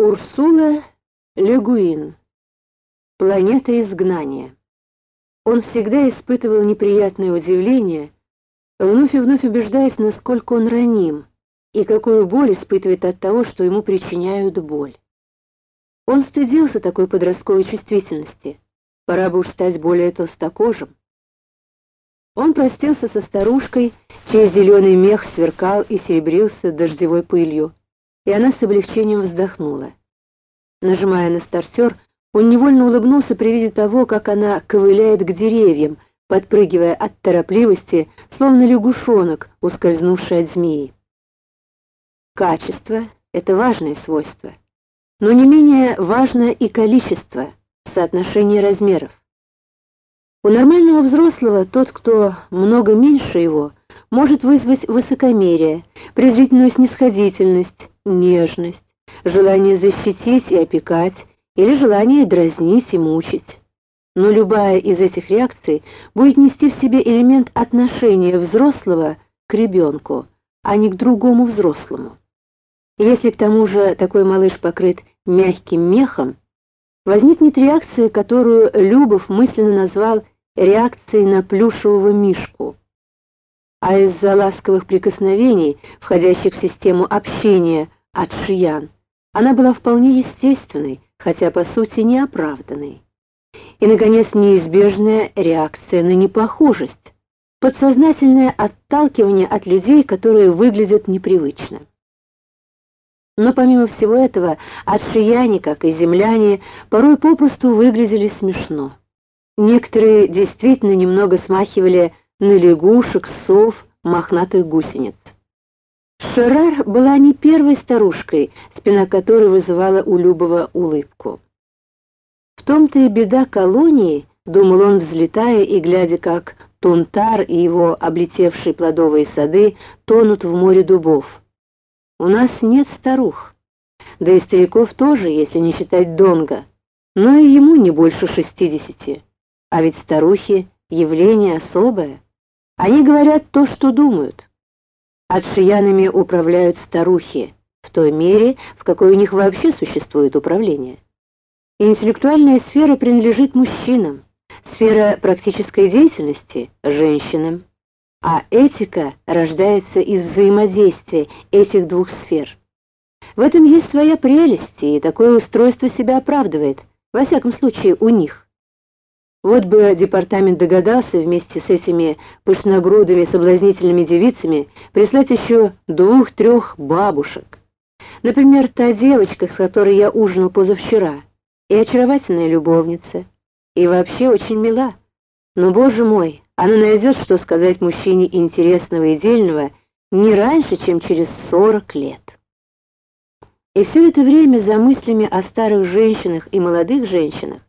Урсула Легуин. Планета изгнания. Он всегда испытывал неприятное удивление, вновь и вновь убеждаясь, насколько он раним, и какую боль испытывает от того, что ему причиняют боль. Он стыдился такой подростковой чувствительности. Пора бы уж стать более толстокожим. Он простился со старушкой, чей зеленый мех сверкал и серебрился дождевой пылью и она с облегчением вздохнула. Нажимая на стартер, он невольно улыбнулся при виде того, как она ковыляет к деревьям, подпрыгивая от торопливости, словно лягушонок, ускользнувший от змеи. Качество — это важное свойство, но не менее важно и количество, соотношение размеров. У нормального взрослого тот, кто много меньше его, может вызвать высокомерие, презрительную снисходительность, нежность, желание защитить и опекать или желание дразнить и мучить. Но любая из этих реакций будет нести в себе элемент отношения взрослого к ребенку, а не к другому взрослому. Если к тому же такой малыш покрыт мягким мехом, возникнет реакция, которую Любов мысленно назвал реакцией на плюшевого мишку. А из-за ласковых прикосновений, входящих в систему общения, от Шиян. Она была вполне естественной, хотя по сути неоправданной. И, наконец, неизбежная реакция на непохожесть, подсознательное отталкивание от людей, которые выглядят непривычно. Но помимо всего этого, отшияне, как и земляне, порой попросту выглядели смешно. Некоторые действительно немного смахивали на лягушек, сов, мохнатых гусениц. Шерар была не первой старушкой, спина которой вызывала у Любова улыбку. В том-то и беда колонии, думал он, взлетая и глядя, как Тунтар и его облетевшие плодовые сады тонут в море дубов. У нас нет старух, да и стариков тоже, если не считать Донга, но и ему не больше шестидесяти. А ведь старухи — явление особое. Они говорят то, что думают. Отшиянами управляют старухи, в той мере, в какой у них вообще существует управление. Интеллектуальная сфера принадлежит мужчинам, сфера практической деятельности — женщинам, а этика рождается из взаимодействия этих двух сфер. В этом есть своя прелесть, и такое устройство себя оправдывает, во всяком случае у них. Вот бы департамент догадался вместе с этими пышногрудыми соблазнительными девицами прислать еще двух-трех бабушек. Например, та девочка, с которой я ужинал позавчера, и очаровательная любовница, и вообще очень мила. Но, боже мой, она найдет, что сказать мужчине интересного и дельного не раньше, чем через сорок лет. И все это время за мыслями о старых женщинах и молодых женщинах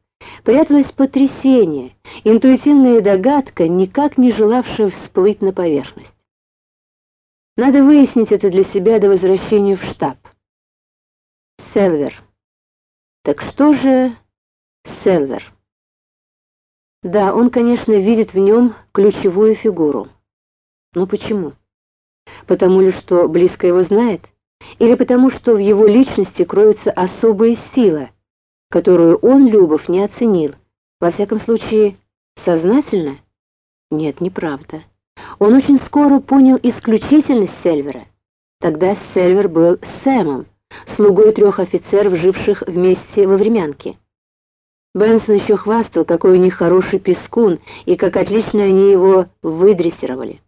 пряталось потрясение, интуитивная догадка, никак не желавшая всплыть на поверхность. Надо выяснить это для себя до возвращения в штаб. Селвер. Так что же Селвер? Да, он, конечно, видит в нем ключевую фигуру. Но почему? Потому ли, что близко его знает? Или потому, что в его личности кроется особая сила — которую он, Любов, не оценил. Во всяком случае, сознательно? Нет, неправда. Он очень скоро понял исключительность Сельвера. Тогда Сельвер был Сэмом, слугой трех офицеров, живших вместе во времянке. Бенсон еще хвастал, какой у них хороший пескун, и как отлично они его выдрессировали.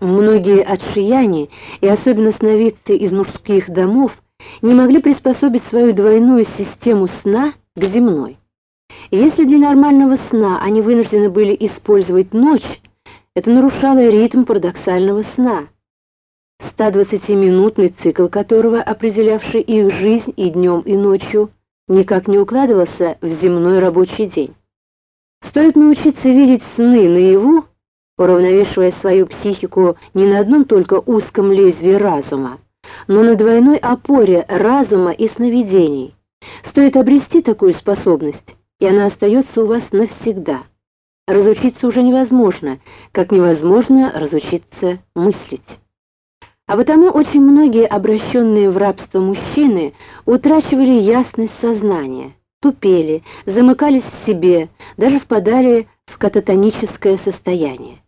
Многие отшияне, и особенно сновидцы из мужских домов, не могли приспособить свою двойную систему сна к земной. Если для нормального сна они вынуждены были использовать ночь, это нарушало ритм парадоксального сна, 120-минутный цикл которого, определявший их жизнь и днем, и ночью, никак не укладывался в земной рабочий день. Стоит научиться видеть сны наяву, уравновешивая свою психику не на одном только узком лезвии разума, но на двойной опоре разума и сновидений. Стоит обрести такую способность, и она остается у вас навсегда. Разучиться уже невозможно, как невозможно разучиться мыслить. А потому очень многие обращенные в рабство мужчины утрачивали ясность сознания, тупели, замыкались в себе, даже впадали в кататоническое состояние.